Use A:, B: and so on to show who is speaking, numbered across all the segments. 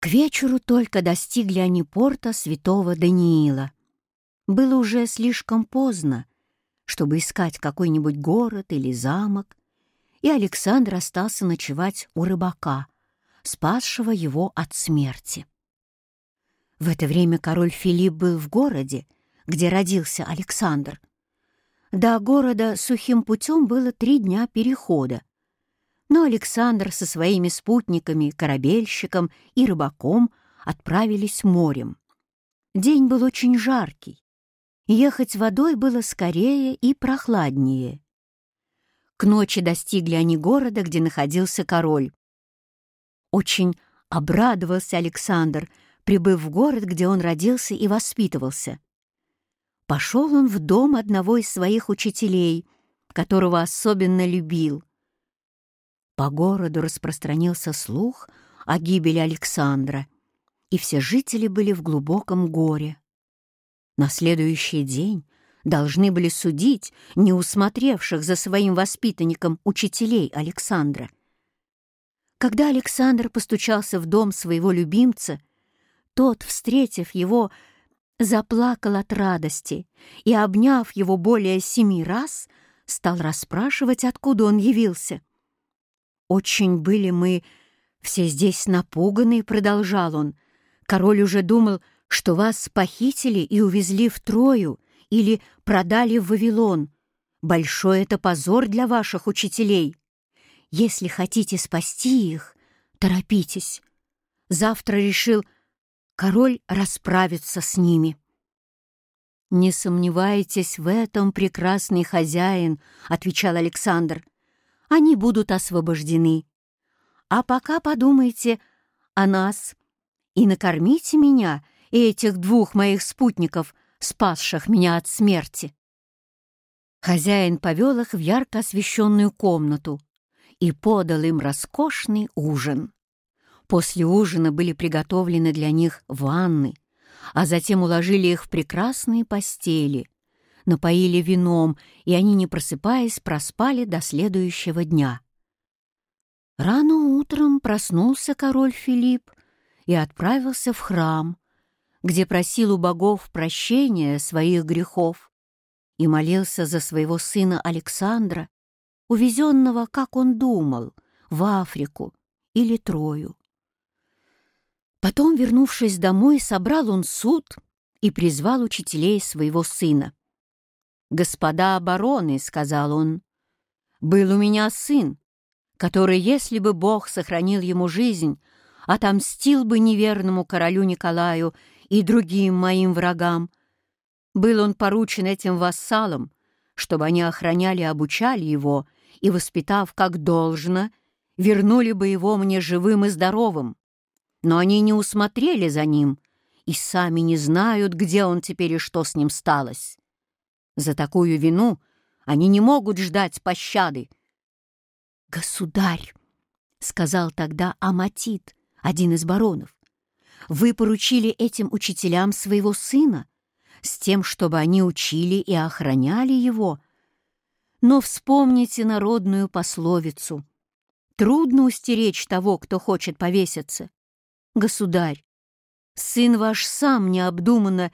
A: К вечеру только достигли они порта святого Даниила. Было уже слишком поздно, чтобы искать какой-нибудь город или замок, и Александр остался ночевать у рыбака, спасшего его от смерти. В это время король Филипп был в городе, где родился Александр. До города сухим путем было три дня перехода, но Александр со своими спутниками, корабельщиком и рыбаком отправились морем. День был очень жаркий. Ехать водой было скорее и прохладнее. К ночи достигли они города, где находился король. Очень обрадовался Александр, прибыв в город, где он родился и воспитывался. Пошел он в дом одного из своих учителей, которого особенно любил. По городу распространился слух о гибели Александра, и все жители были в глубоком горе. На следующий день должны были судить не усмотревших за своим воспитанником учителей Александра. Когда Александр постучался в дом своего любимца, тот, встретив его, заплакал от радости и, обняв его более семи раз, стал расспрашивать, откуда он явился. «Очень были мы все здесь напуганы», — продолжал он. «Король уже думал, что вас похитили и увезли в Трою или продали в Вавилон. Большой это позор для ваших учителей. Если хотите спасти их, торопитесь. Завтра решил король расправиться с ними». «Не сомневайтесь в этом, прекрасный хозяин», — отвечал Александр они будут освобождены. А пока подумайте о нас и накормите меня и этих двух моих спутников, спасших меня от смерти». Хозяин повел их в ярко освещенную комнату и подал им роскошный ужин. После ужина были приготовлены для них ванны, а затем уложили их в прекрасные постели — напоили вином, и они, не просыпаясь, проспали до следующего дня. Рано утром проснулся король Филипп и отправился в храм, где просил у богов прощения своих грехов и молился за своего сына Александра, увезенного, как он думал, в Африку или Трою. Потом, вернувшись домой, собрал он суд и призвал учителей своего сына. «Господа обороны», — сказал он, — «был у меня сын, который, если бы Бог сохранил ему жизнь, отомстил бы неверному королю Николаю и другим моим врагам. Был он поручен этим вассалам, чтобы они охраняли и обучали его, и, воспитав как должно, вернули бы его мне живым и здоровым. Но они не усмотрели за ним и сами не знают, где он теперь и что с ним сталось. За такую вину они не могут ждать пощады. «Государь!» — сказал тогда Аматит, один из баронов. «Вы поручили этим учителям своего сына с тем, чтобы они учили и охраняли его. Но вспомните народную пословицу. Трудно устеречь того, кто хочет повеситься. Государь, сын ваш сам необдуманно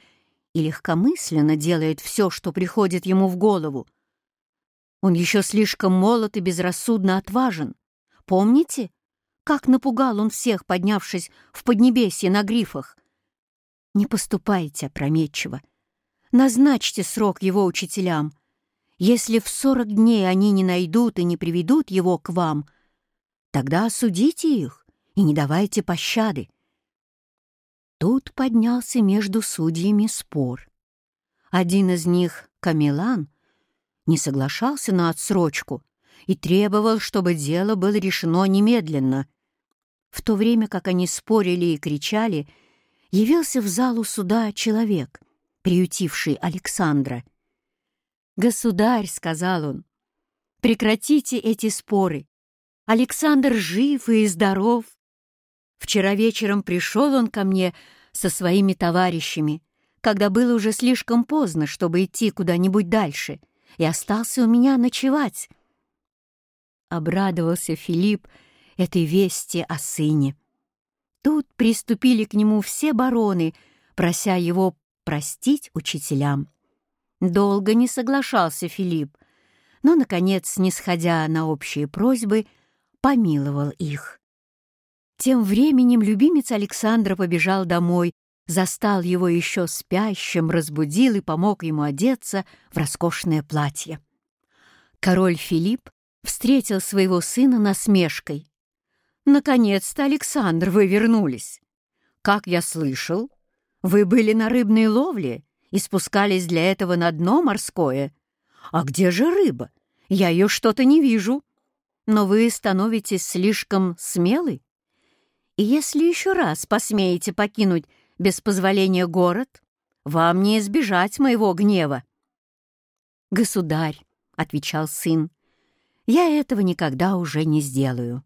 A: и легкомысленно делает все, что приходит ему в голову. Он еще слишком молод и безрассудно отважен. Помните, как напугал он всех, поднявшись в Поднебесье на грифах? Не поступайте опрометчиво. Назначьте срок его учителям. Если в сорок дней они не найдут и не приведут его к вам, тогда осудите их и не давайте пощады. Тут поднялся между судьями спор. Один из них, Камилан, не соглашался на отсрочку и требовал, чтобы дело было решено немедленно. В то время как они спорили и кричали, явился в залу суда человек, приютивший Александра. «Государь», — сказал он, — «прекратите эти споры. Александр жив и здоров. Вчера вечером пришел он ко мне со своими товарищами, когда было уже слишком поздно, чтобы идти куда-нибудь дальше, и остался у меня ночевать. Обрадовался Филипп этой вести о сыне. Тут приступили к нему все бароны, прося его простить учителям. Долго не соглашался Филипп, но, наконец, не сходя на общие просьбы, помиловал их. Тем временем любимец Александра побежал домой, застал его еще спящим, разбудил и помог ему одеться в роскошное платье. Король Филипп встретил своего сына насмешкой. «Наконец-то, Александр, вы вернулись! Как я слышал, вы были на рыбной ловле и спускались для этого на дно морское. А где же рыба? Я ее что-то не вижу. Но вы становитесь слишком смелы. Если еще раз посмеете покинуть без позволения город, вам не избежать моего гнева. «Государь», — отвечал сын, — «я этого никогда уже не сделаю».